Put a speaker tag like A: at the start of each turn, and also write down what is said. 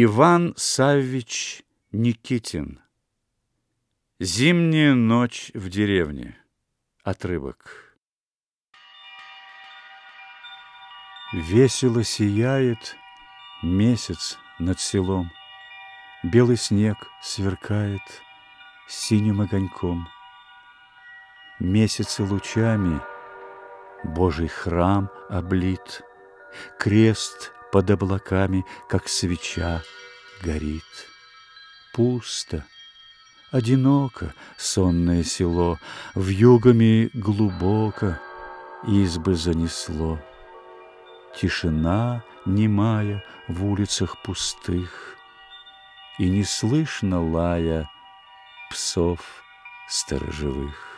A: Иван Саввич Никитин. Зимняя ночь в деревне Отрывок. Весело сияет месяц над селом, Белый снег сверкает синим огоньком. Месяцы лучами Божий храм облит, Крест под облаками, как свеча, горит. Пусто, одиноко сонное село, В югами глубоко избы занесло. Тишина немая в улицах пустых, И не слышно лая псов сторожевых.